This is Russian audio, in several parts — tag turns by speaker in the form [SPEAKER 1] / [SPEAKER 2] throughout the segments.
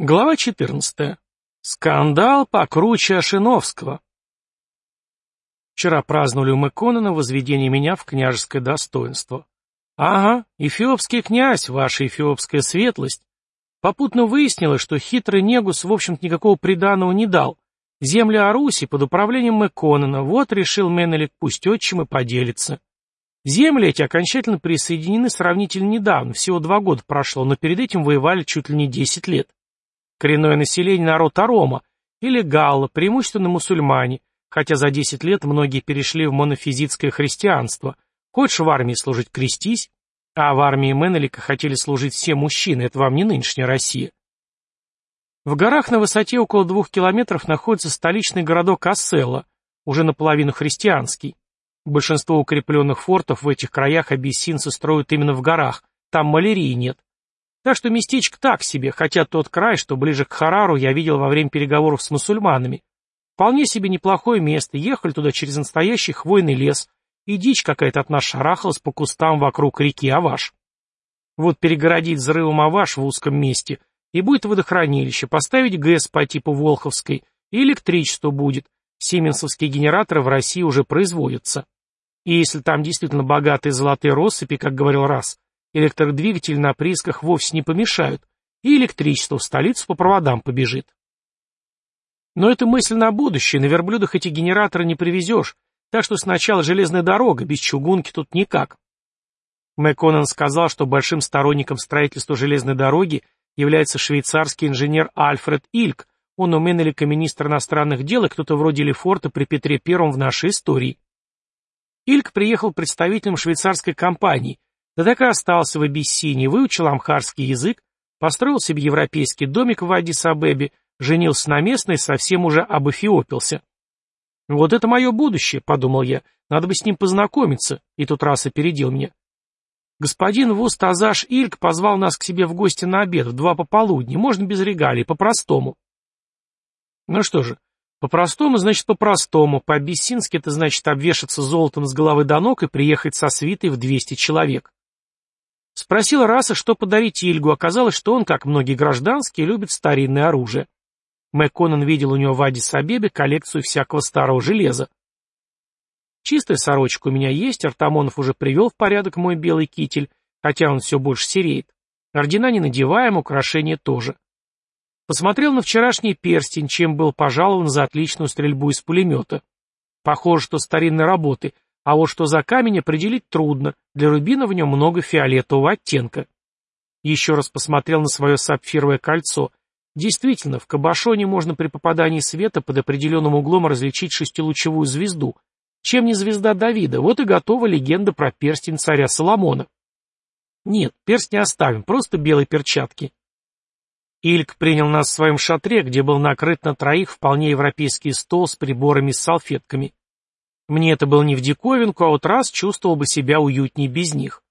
[SPEAKER 1] Глава 14. Скандал покруче Ашиновского. Вчера праздновали у Мэконена возведение меня в княжеское достоинство. Ага, эфиопский князь, ваша эфиопская светлость. Попутно выяснилось, что хитрый Негус, в общем-то, никакого приданого не дал. Земли Аруси под управлением Мэконена, вот решил Менелик пусть отчим и поделится. Земли эти окончательно присоединены сравнительно недавно, всего два года прошло, но перед этим воевали чуть ли не десять лет. Коренное население народ Арома, или Галла, преимущественно мусульмане, хотя за 10 лет многие перешли в монофизитское христианство. Хочешь в армии служить, крестись, а в армии Менелика хотели служить все мужчины, это вам не нынешняя Россия. В горах на высоте около двух километров находится столичный городок Асселла, уже наполовину христианский. Большинство укрепленных фортов в этих краях абиссинцы строят именно в горах, там малярии нет. Так что местечко так себе, хотя тот край, что ближе к Харару, я видел во время переговоров с мусульманами. Вполне себе неплохое место, ехали туда через настоящий хвойный лес, и дичь какая-то от нас шарахалась по кустам вокруг реки Аваш. Вот перегородить взрывом Аваш в узком месте, и будет водохранилище, поставить ГЭС по типу Волховской, и электричество будет. Сименсовские генераторы в России уже производятся. И если там действительно богатые золотые россыпи, как говорил Раз, Электродвигатели на приисках вовсе не помешают, и электричество в столицу по проводам побежит. Но это мысль на будущее, на верблюдах эти генераторы не привезешь, так что сначала железная дорога, без чугунки тут никак. МcКоннен сказал, что большим сторонником строительства железной дороги является швейцарский инженер Альфред Ильк, он у Меннелика министр иностранных дел и кто-то вроде Лефорта при Петре Первом в нашей истории. Ильк приехал представителем швейцарской компании, да так и остался в Абиссине, выучил амхарский язык, построил себе европейский домик в Адис-Абебе, женился на местной, совсем уже обэфиопился. «Вот это мое будущее», — подумал я, — «надо бы с ним познакомиться», и тут раз опередил меня. Господин Вустазаш Ильк позвал нас к себе в гости на обед в два пополудни, можно без регалий, по-простому. Ну что же, по-простому значит по-простому, по-абиссински это значит обвешаться золотом с головы до ног и приехать со свитой в двести человек. Спросил Раса, что подарить Ильгу, оказалось, что он, как многие гражданские, любит старинное оружие. МcКоннен видел у него в Адис-Абебе коллекцию всякого старого железа. Чистая сорочка у меня есть, Артамонов уже привел в порядок мой белый китель, хотя он все больше сереет. Ордена не надеваем, украшения тоже. Посмотрел на вчерашний перстень, чем был пожалован за отличную стрельбу из пулемета. Похоже, что старинной работы — а вот что за камень определить трудно, для рубина в нем много фиолетового оттенка. Еще раз посмотрел на свое сапфировое кольцо. Действительно, в кабошоне можно при попадании света под определенным углом различить шестилучевую звезду. Чем не звезда Давида, вот и готова легенда про перстень царя Соломона. Нет, перстень не оставим, просто белые перчатки. Ильк принял нас в своем шатре, где был накрыт на троих вполне европейский стол с приборами и салфетками. Мне это было не в диковинку, а вот раз чувствовал бы себя уютнее без них.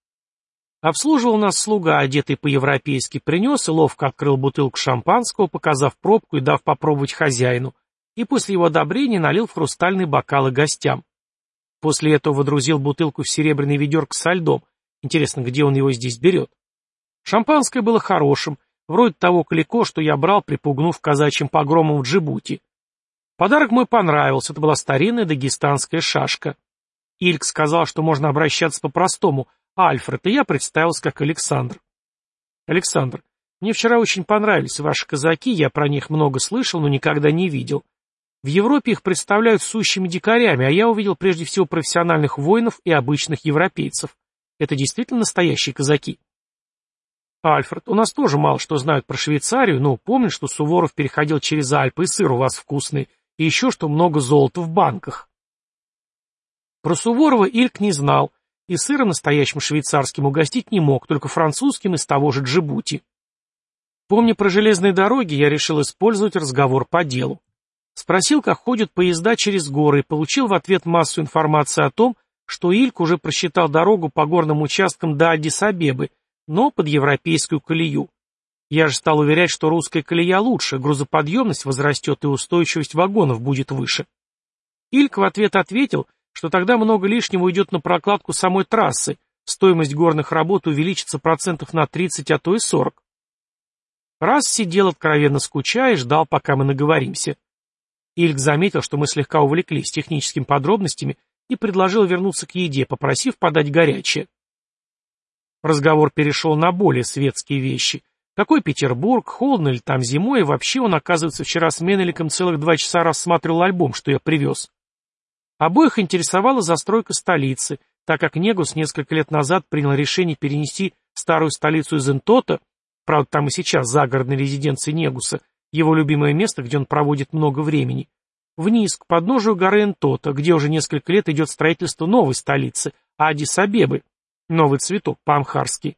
[SPEAKER 1] Обслуживал нас слуга, одетый по-европейски, принес и ловко открыл бутылку шампанского, показав пробку и дав попробовать хозяину, и после его одобрения налил в хрустальные бокалы гостям. После этого водрузил бутылку в серебряный ведерко со льдом. Интересно, где он его здесь берет? Шампанское было хорошим, вроде того клико, что я брал, припугнув казачьим погромом в Джибути. Подарок мой понравился, это была старинная дагестанская шашка. Ильк сказал, что можно обращаться по-простому, Альфред, и я представился как Александр. Александр, мне вчера очень понравились ваши казаки, я про них много слышал, но никогда не видел. В Европе их представляют сущими дикарями, а я увидел прежде всего профессиональных воинов и обычных европейцев. Это действительно настоящие казаки. Альфред, у нас тоже мало что знают про Швейцарию, но помнишь, что Суворов переходил через Альпы, и сыр у вас вкусный, и еще что много золота в банках. Про Суворова Ильк не знал, и сыра настоящим швейцарским угостить не мог, только французским из того же Джибути. Помня про железные дороги, я решил использовать разговор по делу. Спросил, как ходят поезда через горы, и получил в ответ массу информации о том, что Ильк уже просчитал дорогу по горным участкам до Адис-Абебы, но под европейскую колею. Я же стал уверять, что русская колея лучше, грузоподъемность возрастет и устойчивость вагонов будет выше. Ильк в ответ ответил, что тогда много лишнего уйдет на прокладку самой трассы, стоимость горных работ увеличится процентов на 30, а то и 40. Раз сидел, откровенно скучая, и ждал, пока мы наговоримся. Ильк заметил, что мы слегка увлеклись техническими подробностями и предложил вернуться к еде, попросив подать горячее. Разговор перешел на более светские вещи. Какой Петербург, холодно ли там зимой, и вообще он, оказывается, вчера с Менеликом целых два часа рассматривал альбом, что я привез. Обоих интересовала застройка столицы, так как Негус несколько лет назад принял решение перенести старую столицу из Энтота, правда там и сейчас загородной резиденции Негуса, его любимое место, где он проводит много времени, вниз, к подножию горы Энтота, где уже несколько лет идет строительство новой столицы, Адис-Абебы, новый цветок по-амхарски.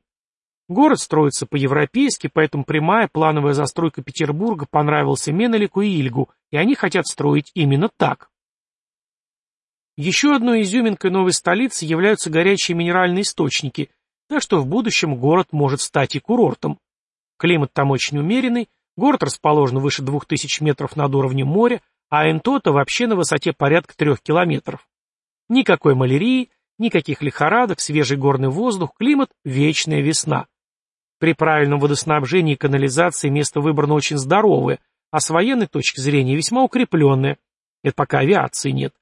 [SPEAKER 1] Город строится по-европейски, поэтому прямая плановая застройка Петербурга понравился Менелику и Ильгу, и они хотят строить именно так. Еще одной изюминкой новой столицы являются горячие минеральные источники, так что в будущем город может стать и курортом. Климат там очень умеренный, город расположен выше 2000 метров над уровнем моря, а Энтота вообще на высоте порядка 3 километров. Никакой малярии, никаких лихорадок, свежий горный воздух, климат – вечная весна. При правильном водоснабжении и канализации место выбрано очень здоровое, а с военной точки зрения весьма укрепленное. Это пока авиации нет.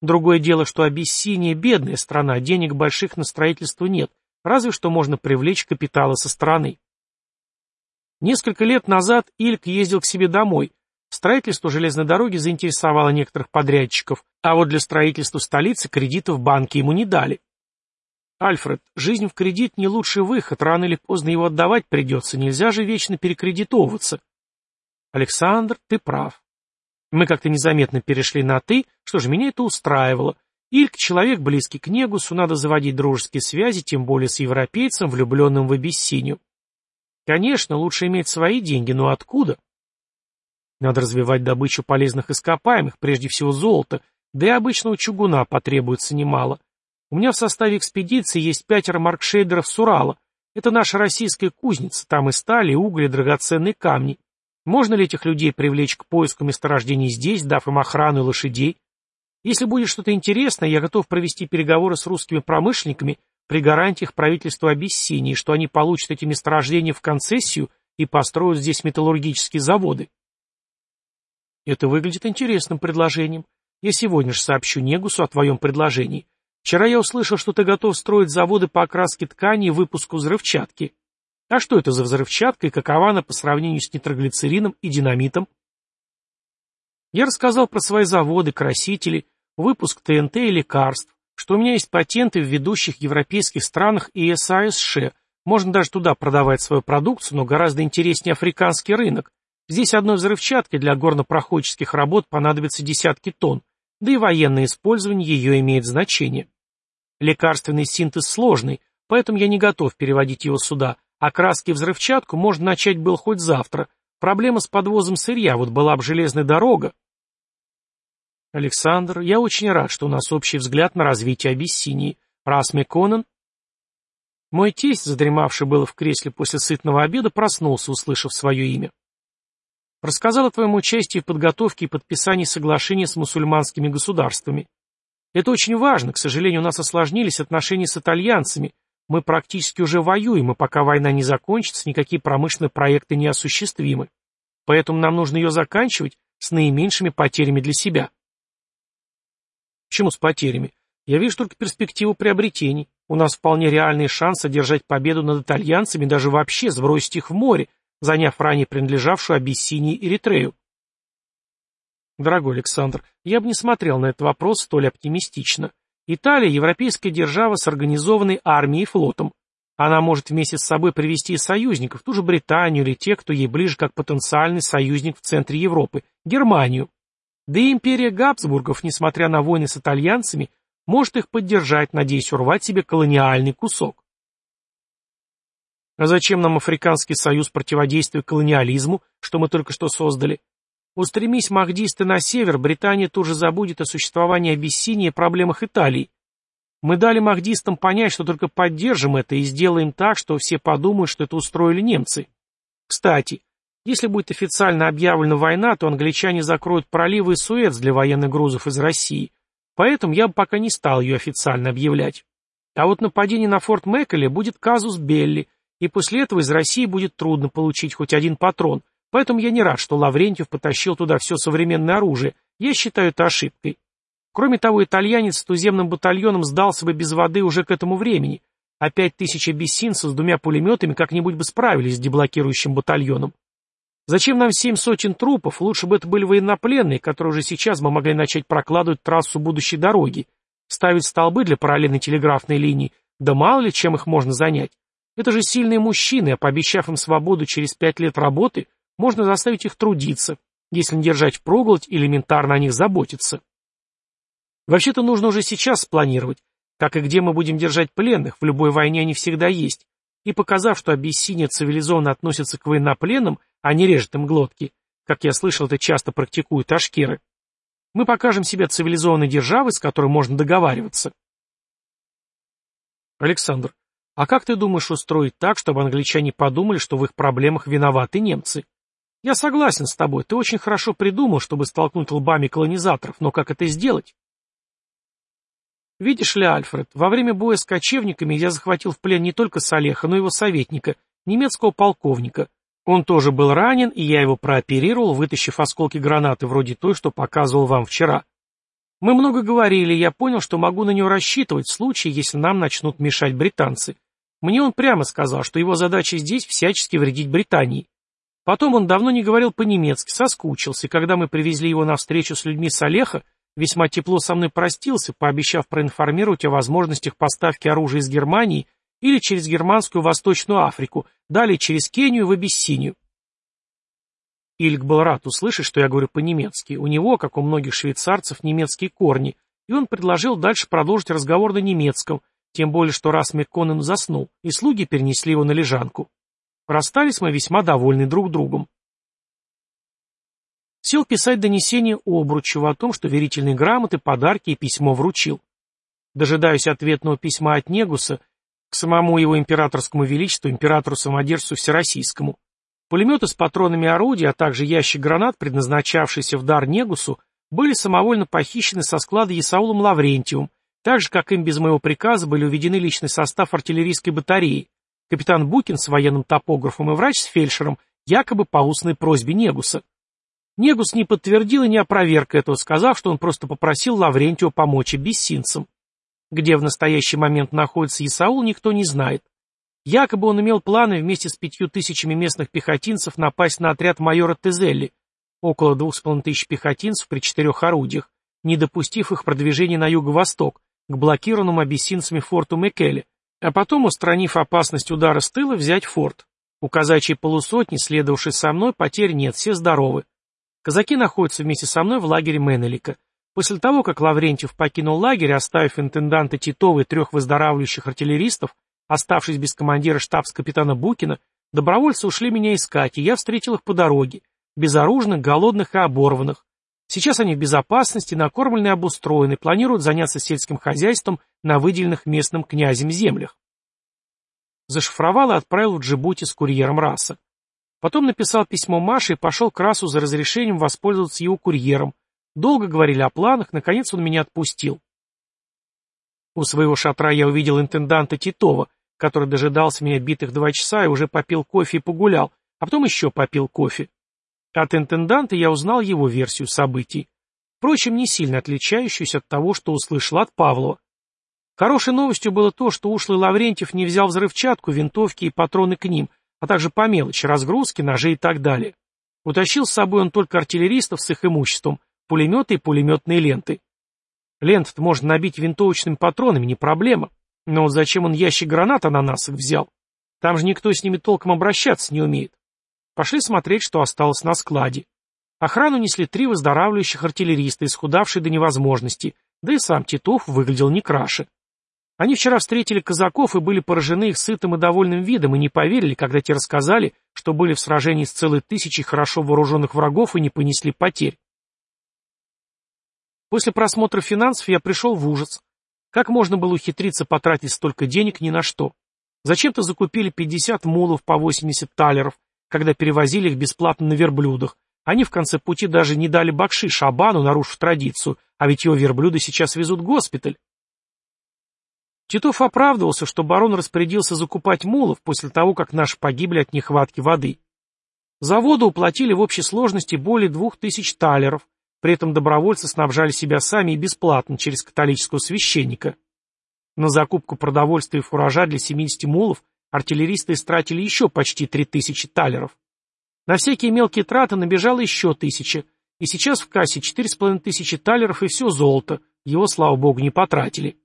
[SPEAKER 1] Другое дело, что Абиссиния – бедная страна, денег больших на строительство нет, разве что можно привлечь капиталы со стороны. Несколько лет назад Ильк ездил к себе домой. Строительство железной дороги заинтересовало некоторых подрядчиков, а вот для строительства столицы кредитов банки ему не дали. Альфред, жизнь в кредит не лучший выход, рано или поздно его отдавать придется, нельзя же вечно перекредитовываться. Александр, ты прав. Мы как-то незаметно перешли на «ты», что же, меня это устраивало. Ильк — человек близкий к Негусу, надо заводить дружеские связи, тем более с европейцем, влюбленным в Абиссинию. Конечно, лучше иметь свои деньги, но откуда? Надо развивать добычу полезных ископаемых, прежде всего золота, да и обычного чугуна потребуется немало. У меня в составе экспедиции есть пятеро маркшейдеров с Урала. Это наша российская кузница, там и стали, и уголь, и драгоценные камни. Можно ли этих людей привлечь к поиску месторождений здесь, дав им охрану и лошадей? Если будет что-то интересное, я готов провести переговоры с русскими промышленниками при гарантиях правительства Абиссинии, что они получат эти месторождения в концессию и построят здесь металлургические заводы. Это выглядит интересным предложением. Я сегодня же сообщу Негусу о твоем предложении. Вчера я услышал, что ты готов строить заводы по окраске ткани и выпуску взрывчатки. А что это за взрывчатка и какова она по сравнению с нитроглицерином и динамитом? Я рассказал про свои заводы, красители, выпуск ТНТ и лекарств, что у меня есть патенты в ведущих европейских странах и САСШ, можно даже туда продавать свою продукцию, но гораздо интереснее африканский рынок. Здесь одной взрывчатки для горнопроходческих работ понадобится десятки тонн, да и военное использование ее имеет значение. Лекарственный синтез сложный, поэтому я не готов переводить его сюда, а краски взрывчатку можно начать был хоть завтра. Проблема с подвозом сырья, вот была бы железная дорога. Александр, я очень рад, что у нас общий взгляд на развитие Абиссинии. Раз Конан... Мой тесть, задремавший было в кресле после сытного обеда, проснулся, услышав свое имя. Рассказал о твоем участии в подготовке и подписании соглашения с мусульманскими государствами. Это очень важно, к сожалению, у нас осложнились отношения с итальянцами, мы практически уже воюем, и пока война не закончится, никакие промышленные проекты не осуществимы. Поэтому нам нужно ее заканчивать с наименьшими потерями для себя. Почему с потерями? Я вижу только перспективу приобретений. У нас вполне реальный шанс одержать победу над итальянцами, даже вообще сбросить их в море, заняв ранее принадлежавшую Абиссинии Эритрею. Дорогой Александр, я бы не смотрел на этот вопрос столь оптимистично. Италия – европейская держава с организованной армией и флотом. Она может вместе с собой привести союзников, ту же Британию или тех, кто ей ближе как потенциальный союзник в центре Европы – Германию. Да и империя Габсбургов, несмотря на войны с итальянцами, может их поддержать, надеясь урвать себе колониальный кусок. А зачем нам Африканский союз противодействия колониализму, что мы только что создали? Устремись махдисты на север, Британия тут же забудет о существовании Абиссинии и проблемах Италии. Мы дали махдистам понять, что только поддержим это и сделаем так, что все подумают, что это устроили немцы. Кстати, если будет официально объявлена война, то англичане закроют проливы и Суэц для военных грузов из России. Поэтому я бы пока не стал ее официально объявлять. А вот нападение на форт Мэккеле будет казус Белли, и после этого из России будет трудно получить хоть один патрон, поэтому я не рад, что Лаврентьев потащил туда все современное оружие, я считаю это ошибкой. Кроме того, итальянец с туземным батальоном сдался бы без воды уже к этому времени, а пять тысяч абиссинцев с двумя пулеметами как-нибудь бы справились с деблокирующим батальоном. Зачем нам семь сотен трупов? Лучше бы это были военнопленные, которые уже сейчас бы могли начать прокладывать трассу будущей дороги, ставить столбы для параллельной телеграфной линии, да мало ли чем их можно занять. Это же сильные мужчины, а пообещав им свободу через пять лет работы, можно заставить их трудиться, если не держать впроголодь элементарно о них заботиться. Вообще-то нужно уже сейчас спланировать, как и где мы будем держать пленных, в любой войне они всегда есть, и показав, что Абиссиния цивилизованно относится к военнопленным, а не режет им глотки, как я слышал, это часто практикуют ашкеры, мы покажем себя цивилизованной державой, с которой можно договариваться. Александр, а как ты думаешь устроить так, чтобы англичане подумали, что в их проблемах виноваты немцы? Я согласен с тобой, ты очень хорошо придумал, чтобы столкнуть лбами колонизаторов, но как это сделать? Видишь ли, Альфред, во время боя с кочевниками я захватил в плен не только Салеха, но и его советника, немецкого полковника. Он тоже был ранен, и я его прооперировал, вытащив осколки гранаты вроде той, что показывал вам вчера. Мы много говорили, и я понял, что могу на него рассчитывать в случае, если нам начнут мешать британцы. Мне он прямо сказал, что его задача здесь всячески вредить Британии. Потом он давно не говорил по-немецки, соскучился, и когда мы привезли его на встречу с людьми Салеха, Весьма тепло со мной простился, пообещав проинформировать о возможностях поставки оружия из Германии или через Германскую Восточную Африку, далее через Кению в Абиссинию. Ильк был рад услышать, что я говорю по-немецки. У него, как у многих швейцарцев, немецкие корни, и он предложил дальше продолжить разговор на немецком, тем более, что раз Мекконен заснул, и слуги перенесли его на лежанку. Расстались мы весьма довольны друг другом. Сел писать донесение Обручеву о том, что верительные грамоты, подарки и письмо вручил. Дожидаюсь ответного письма от Негуса к самому его императорскому величеству, императору-самодержцу Всероссийскому. Пулеметы с патронами орудий, а также ящик гранат, предназначавшийся в дар Негусу, были самовольно похищены со склада Исаулом Лаврентьевым, так же, как им без моего приказа были уведены личный состав артиллерийской батареи, капитан Букин с военным топографом и врач с фельдшером, якобы по устной просьбе Негуса. Негус не подтвердил и не опроверг этого, сказав, что он просто попросил Лаврентию помочь бессинцам. Где в настоящий момент находится Исаул, никто не знает. Якобы он имел планы вместе с пятью тысячами местных пехотинцев напасть на отряд майора Тезелли, около двух с половиной тысяч пехотинцев при четырех орудиях, не допустив их продвижения на юго-восток, к блокированному абиссинцами форту Мекеле, а потом, устранив опасность удара с тыла, взять форт. У казачьей полусотни, следовавшей со мной, потерь нет, все здоровы. Казаки находятся вместе со мной в лагере Менелика. После того, как Лаврентьев покинул лагерь, оставив интенданта Титова и трех выздоравливающих артиллеристов, оставшись без командира штабс-капитана Букина, добровольцы ушли меня искать, и я встретил их по дороге, безоружных, голодных и оборванных. Сейчас они в безопасности, накормлены и обустроены, планируют заняться сельским хозяйством на выделенных местным князем землях. Зашифровал и отправил в Джибути с курьером раса. Потом написал письмо Маше и пошел к Расу за разрешением воспользоваться его курьером. Долго говорили о планах, наконец он меня отпустил. У своего шатра я увидел интенданта Титова, который дожидался меня битых два часа и уже попил кофе и погулял, а потом еще попил кофе. От интенданта я узнал его версию событий. Впрочем, не сильно отличающуюся от того, что услышал от Павлова. Хорошей новостью было то, что ушлый Лаврентьев не взял взрывчатку, винтовки и патроны к ним, а также по мелочи, разгрузки, ножи и так далее. Утащил с собой он только артиллеристов с их имуществом, пулеметы и пулеметные ленты. Лент-то можно набить винтовочными патронами, не проблема. Но вот зачем он ящик гранат ананасов взял? Там же никто с ними толком обращаться не умеет. Пошли смотреть, что осталось на складе. Охрану несли три выздоравливающих артиллериста, исхудавшие до невозможности, да и сам Титов выглядел не краше. Они вчера встретили казаков и были поражены их сытым и довольным видом и не поверили, когда те рассказали, что были в сражении с целой тысячей хорошо вооруженных врагов и не понесли потерь. После просмотра финансов я пришел в ужас. Как можно было ухитриться потратить столько денег ни на что? Зачем-то закупили 50 мулов по 80 талеров, когда перевозили их бесплатно на верблюдах. Они в конце пути даже не дали бакши Шабану, нарушив традицию, а ведь его верблюды сейчас везут в госпиталь. Титов оправдывался, что барон распорядился закупать мулов после того, как наши погибли от нехватки воды. За воду уплатили в общей сложности более двух тысяч талеров, при этом добровольцы снабжали себя сами и бесплатно через католического священника. На закупку продовольствия и фуража для 70 мулов артиллеристы истратили еще почти 3000 талеров. На всякие мелкие траты набежало еще тысяча, и сейчас в кассе 4,5 тысячи талеров и все золото, его, слава богу, не потратили.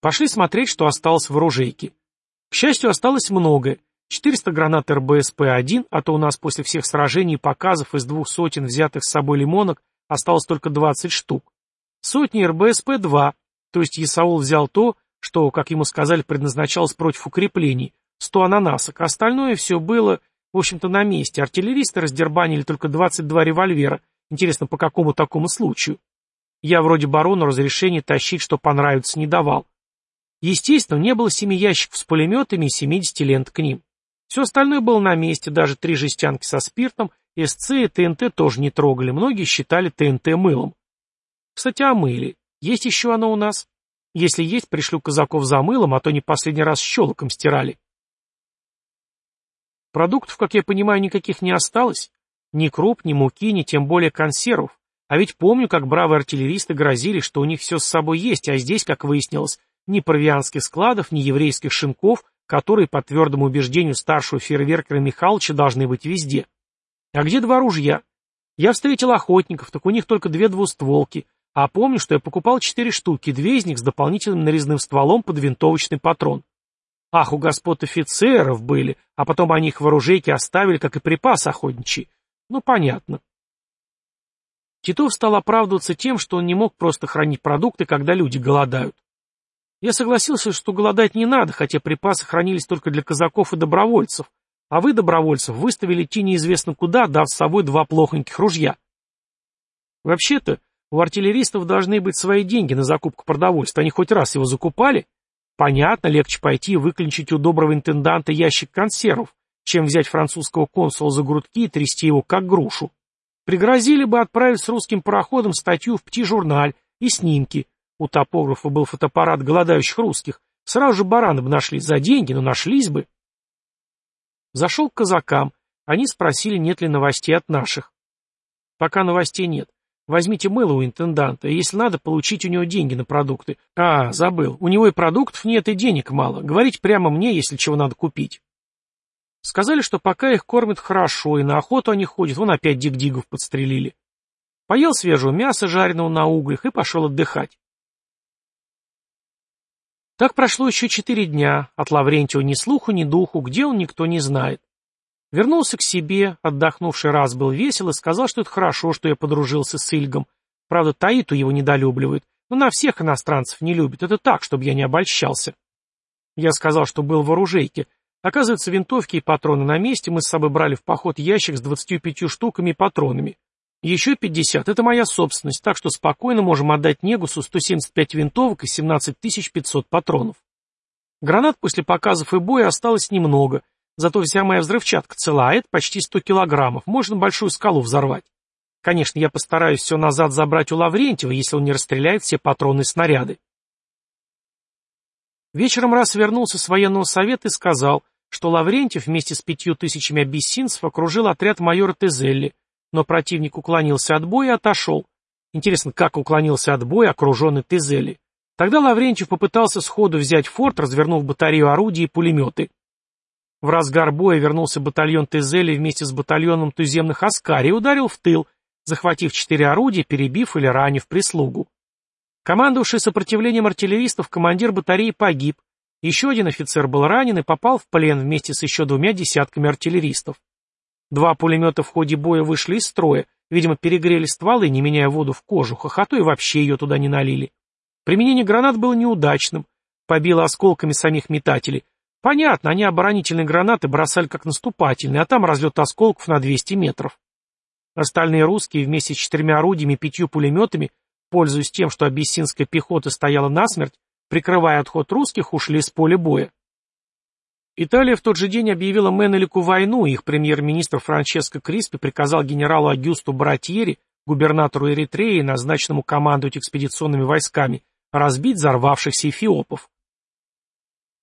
[SPEAKER 1] Пошли смотреть, что осталось в оружейке. К счастью, осталось многое. 400 гранат РБСП-1, а то у нас после всех сражений и показов из двух сотен взятых с собой лимонок осталось только 20 штук. Сотни РБСП-2, то есть Исаул взял то, что, как ему сказали, предназначалось против укреплений, 100 ананасок, а остальное все было, в общем-то, на месте. Артиллеристы раздербанили только 22 револьвера. Интересно, по какому такому случаю? Я вроде барону разрешения тащить, что понравится, не давал. Естественно, не было семи ящиков с пулеметами и 70 лент к ним. Все остальное было на месте, даже три жестянки со спиртом, СЦ и ТНТ тоже не трогали, многие считали ТНТ мылом. Кстати, о мыле. Есть еще оно у нас? Если есть, пришлю казаков за мылом, а то не последний раз щелоком стирали. Продуктов, как я понимаю, никаких не осталось. Ни круп, ни муки, ни тем более консервов. А ведь помню, как бравые артиллеристы грозили, что у них все с собой есть, а здесь, как выяснилось, ни провианских складов, ни еврейских шинков, которые, по твердому убеждению старшего фейерверкера Михалыча, должны быть везде. А где два ружья? Я встретил охотников, так у них только две двустволки, а помню, что я покупал четыре штуки, две из них с дополнительным нарезным стволом под винтовочный патрон. Ах, у господ офицеров были, а потом они их в оружейке оставили, как и припас охотничий. Ну, понятно. Титов стал оправдываться тем, что он не мог просто хранить продукты, когда люди голодают. Я согласился, что голодать не надо, хотя припасы хранились только для казаков и добровольцев, а вы, добровольцев, выставили идти неизвестно куда, дав с собой два плохоньких ружья. Вообще-то, у артиллеристов должны быть свои деньги на закупку продовольствия, они хоть раз его закупали? Понятно, легче пойти и выклинчить у доброго интенданта ящик консервов, чем взять французского консула за грудки и трясти его как грушу. Пригрозили бы отправить с русским пароходом статью в «Пти-журналь» и снимки, у топографа был фотоаппарат голодающих русских. Сразу же бараны бы нашли за деньги, но нашлись бы. Зашел к казакам. Они спросили, нет ли новостей от наших. Пока новостей нет. Возьмите мыло у интенданта, если надо, получить у него деньги на продукты. А, забыл, у него и продуктов нет, и денег мало. Говорить прямо мне, если чего надо купить. Сказали, что пока их кормят хорошо, и на охоту они ходят, вон опять дик-дигов подстрелили. Поел свежего мяса, жареного на углях, и пошел отдыхать. Так прошло еще четыре дня, от Лаврентия ни слуху, ни духу, где он, никто не знает. Вернулся к себе, отдохнувший раз был весел и сказал, что это хорошо, что я подружился с Ильгом. Правда, Таиту его недолюбливает, но на всех иностранцев не любит, это так, чтобы я не обольщался. Я сказал, что был в оружейке. Оказывается, винтовки и патроны на месте, мы с собой брали в поход ящик с 25 штуками и патронами. Еще 50 — это моя собственность, так что спокойно можем отдать Негусу 175 винтовок и 17 500 патронов. Гранат после показов и боя осталось немного, зато вся моя взрывчатка цела, а это почти 100 килограммов, можно большую скалу взорвать. Конечно, я постараюсь все назад забрать у Лаврентьева, если он не расстреляет все патроны и снаряды. Вечером раз вернулся с военного совета и сказал, что Лаврентьев вместе с пятью тысячами абиссинцев окружил отряд майора Тезелли, но противник уклонился от боя и отошел. Интересно, как уклонился от боя окруженный Тезели. Тогда Лаврентьев попытался сходу взять форт, развернув батарею орудий и пулеметы. В разгар боя вернулся батальон Тезели вместе с батальоном туземных Аскари и ударил в тыл, захватив четыре орудия, перебив или ранив прислугу. Командовавший сопротивлением артиллеристов командир батареи погиб, еще один офицер был ранен и попал в плен вместе с еще двумя десятками артиллеристов. Два пулемета в ходе боя вышли из строя, видимо, перегрели стволы, не меняя воду в кожухах, а то и вообще ее туда не налили. Применение гранат было неудачным, побило осколками самих метателей. Понятно, они оборонительные гранаты бросали как наступательные, а там разлет осколков на 200 метров. Остальные русские вместе с четырьмя орудиями и пятью пулеметами, пользуясь тем, что абиссинская пехота стояла насмерть, прикрывая отход русских, ушли с поля боя. Италия в тот же день объявила Менелику войну, и их премьер-министр Франческо Криспи приказал генералу Агюсту Братьери, губернатору Эритреи, назначенному командовать экспедиционными войсками, разбить взорвавшихся эфиопов.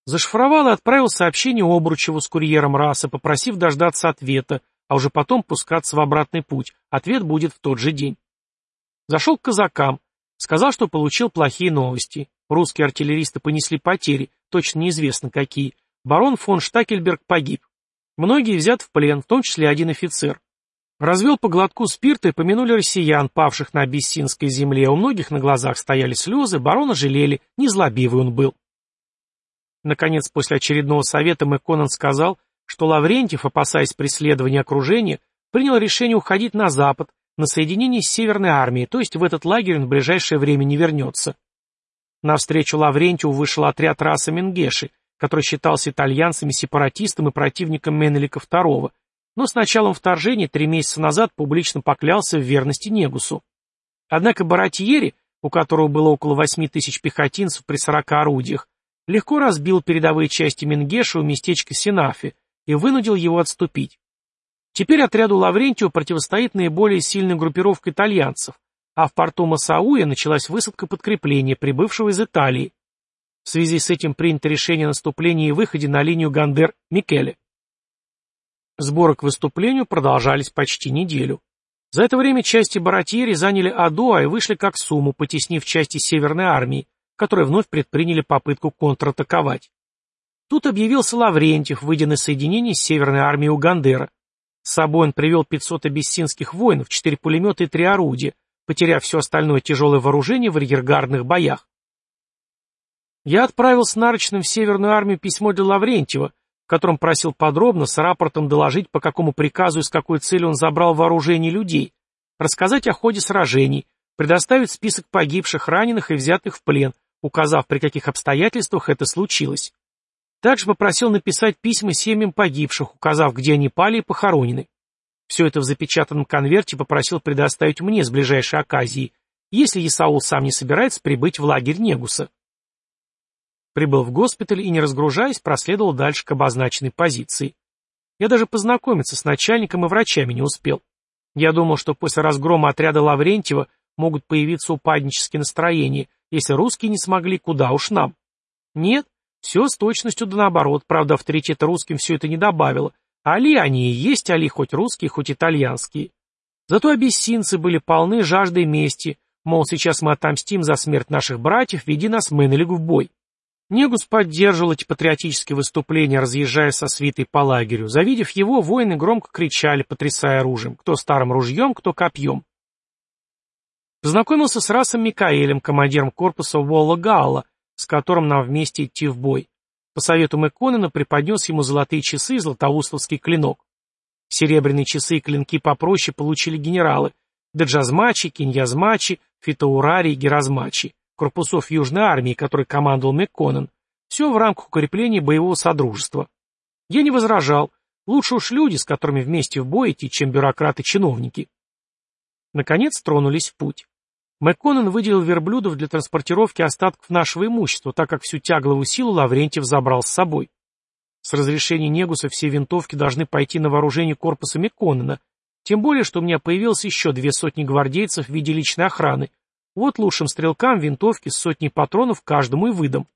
[SPEAKER 1] Зашифровал и отправил сообщение Обручеву с курьером расы, попросив дождаться ответа, а уже потом пускаться в обратный путь. Ответ будет в тот же день. Зашел к казакам. Сказал, что получил плохие новости. Русские артиллеристы понесли потери, точно неизвестно какие. Барон фон Штакельберг погиб. Многие взят в плен, в том числе один офицер. Развел по глотку спирта и помянули россиян, павших на абиссинской земле. У многих на глазах стояли слезы, барона жалели, незлобивый он был. Наконец, после очередного совета Мэконан сказал, что Лаврентьев, опасаясь преследования окружения, принял решение уходить на запад, на соединение с Северной армией, то есть в этот лагерь он в ближайшее время не вернется. Навстречу Лаврентию вышел отряд раса Менгеши, который считался итальянцами сепаратистом и противником Менелика II, но с началом вторжения три месяца назад публично поклялся в верности Негусу. Однако Баратьери, у которого было около 8 тысяч пехотинцев при 40 орудиях, легко разбил передовые части Менгеша у местечка Синафи и вынудил его отступить. Теперь отряду Лаврентию противостоит наиболее сильная группировка итальянцев, а в порту Масауя началась высадка подкрепления, прибывшего из Италии. В связи с этим принято решение о наступлении и выходе на линию Гандер-Микеле. Сборы к выступлению продолжались почти неделю. За это время части Баратьери заняли Адуа и вышли как сумму, потеснив части Северной армии, которые вновь предприняли попытку контратаковать. Тут объявился Лаврентьев, выйдя на соединение с Северной армией Угандера. С собой он привел 500 абиссинских воинов, 4 пулемета и 3 орудия, потеряв все остальное тяжелое вооружение в арьергардных боях. Я отправил с нарочным в Северную армию письмо для Лаврентьева, в котором просил подробно с рапортом доложить, по какому приказу и с какой целью он забрал вооружение людей, рассказать о ходе сражений, предоставить список погибших, раненых и взятых в плен, указав, при каких обстоятельствах это случилось. Также попросил написать письма семьям погибших, указав, где они пали и похоронены. Все это в запечатанном конверте попросил предоставить мне с ближайшей оказии, если Исаул сам не собирается прибыть в лагерь Негуса. Прибыл в госпиталь и, не разгружаясь, проследовал дальше к обозначенной позиции. Я даже познакомиться с начальником и врачами не успел. Я думал, что после разгрома отряда Лаврентьева могут появиться упаднические настроения, если русские не смогли, куда уж нам. Нет, все с точностью да наоборот, правда, авторитета русским все это не добавило. Али они и есть али, хоть русские, хоть итальянские. Зато абиссинцы были полны жаждой мести, мол, сейчас мы отомстим за смерть наших братьев, веди нас Менелигу в бой. Негус поддерживал эти патриотические выступления, разъезжая со свитой по лагерю. Завидев его, воины громко кричали, потрясая оружием, кто старым ружьем, кто копьем. Познакомился с расом Микаэлем, командиром корпуса Волла Гаала, с которым нам вместе идти в бой. По совету Мэконена преподнес ему золотые часы и златоустовский клинок. Серебряные часы и клинки попроще получили генералы Деджазмачи, Киньязмачи, Фитоурари и Геразмачи корпусов Южной армии, которой командовал МcКоннен, все в рамках укрепления боевого содружества. Я не возражал, лучше уж люди, с которыми вместе в бой идти, чем бюрократы-чиновники. Наконец тронулись в путь. МcКоннен выделил верблюдов для транспортировки остатков нашего имущества, так как всю тягловую силу Лаврентьев забрал с собой. С разрешения Негуса все винтовки должны пойти на вооружение корпуса Мекконена, тем более, что у меня появилось еще две сотни гвардейцев в виде личной охраны, вот лучшим стрелкам винтовки с сотней патронов каждому и выдам.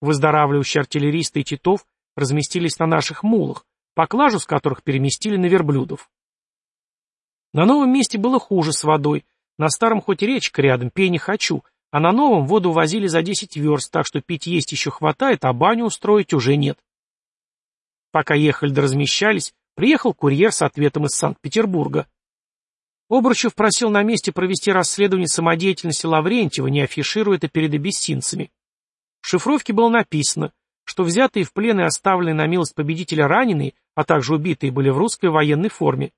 [SPEAKER 1] Выздоравливающие артиллеристы и титов разместились на наших мулах, поклажу с которых переместили на верблюдов. На новом месте было хуже с водой. На старом хоть речка рядом, пей не хочу, а на новом воду возили за 10 верст, так что пить есть еще хватает, а баню устроить уже нет. Пока ехали да размещались, приехал курьер с ответом из Санкт-Петербурга. Обручев просил на месте провести расследование самодеятельности Лаврентьева, не афишируя это перед абиссинцами. В шифровке было написано, что взятые в плен и оставленные на милость победителя раненые, а также убитые были в русской военной форме.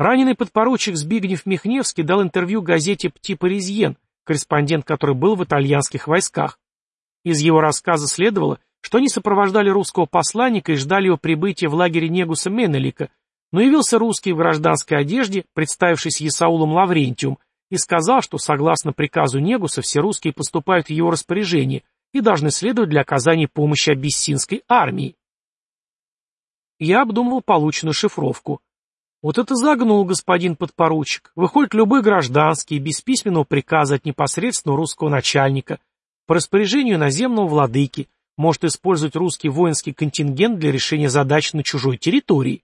[SPEAKER 1] Раненый подпоручик Збигнев Михневский дал интервью газете «Пти Паризьен», корреспондент который был в итальянских войсках. Из его рассказа следовало, что они сопровождали русского посланника и ждали его прибытия в лагере Негуса Менелика, но явился русский в гражданской одежде, представившись Есаулом Лаврентиум, и сказал, что согласно приказу Негуса все русские поступают в его распоряжение и должны следовать для оказания помощи абиссинской армии. Я обдумывал полученную шифровку. Вот это загнул господин подпоручик. Выходит, любой гражданский, без письменного приказа от непосредственного русского начальника, по распоряжению наземного владыки, может использовать русский воинский контингент для решения задач на чужой территории.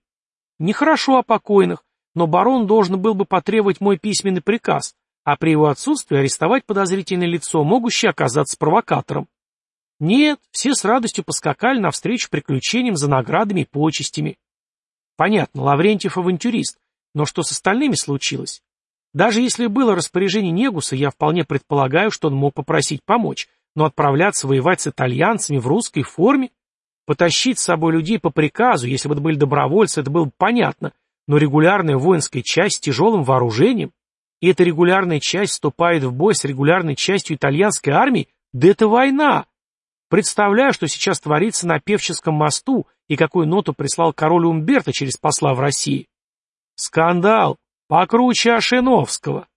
[SPEAKER 1] Нехорошо о покойных, но барон должен был бы потребовать мой письменный приказ, а при его отсутствии арестовать подозрительное лицо, могущее оказаться провокатором. Нет, все с радостью поскакали навстречу приключениям за наградами и почестями. Понятно, Лаврентьев авантюрист, но что с остальными случилось? Даже если было распоряжение Негуса, я вполне предполагаю, что он мог попросить помочь, но отправляться воевать с итальянцами в русской форме? Потащить с собой людей по приказу, если бы это были добровольцы, это было бы понятно, но регулярная воинская часть с тяжелым вооружением, и эта регулярная часть вступает в бой с регулярной частью итальянской армии, да это война! Представляю, что сейчас творится на Певческом мосту и какую ноту прислал король Умберто через посла в России. Скандал! Покруче Ашиновского!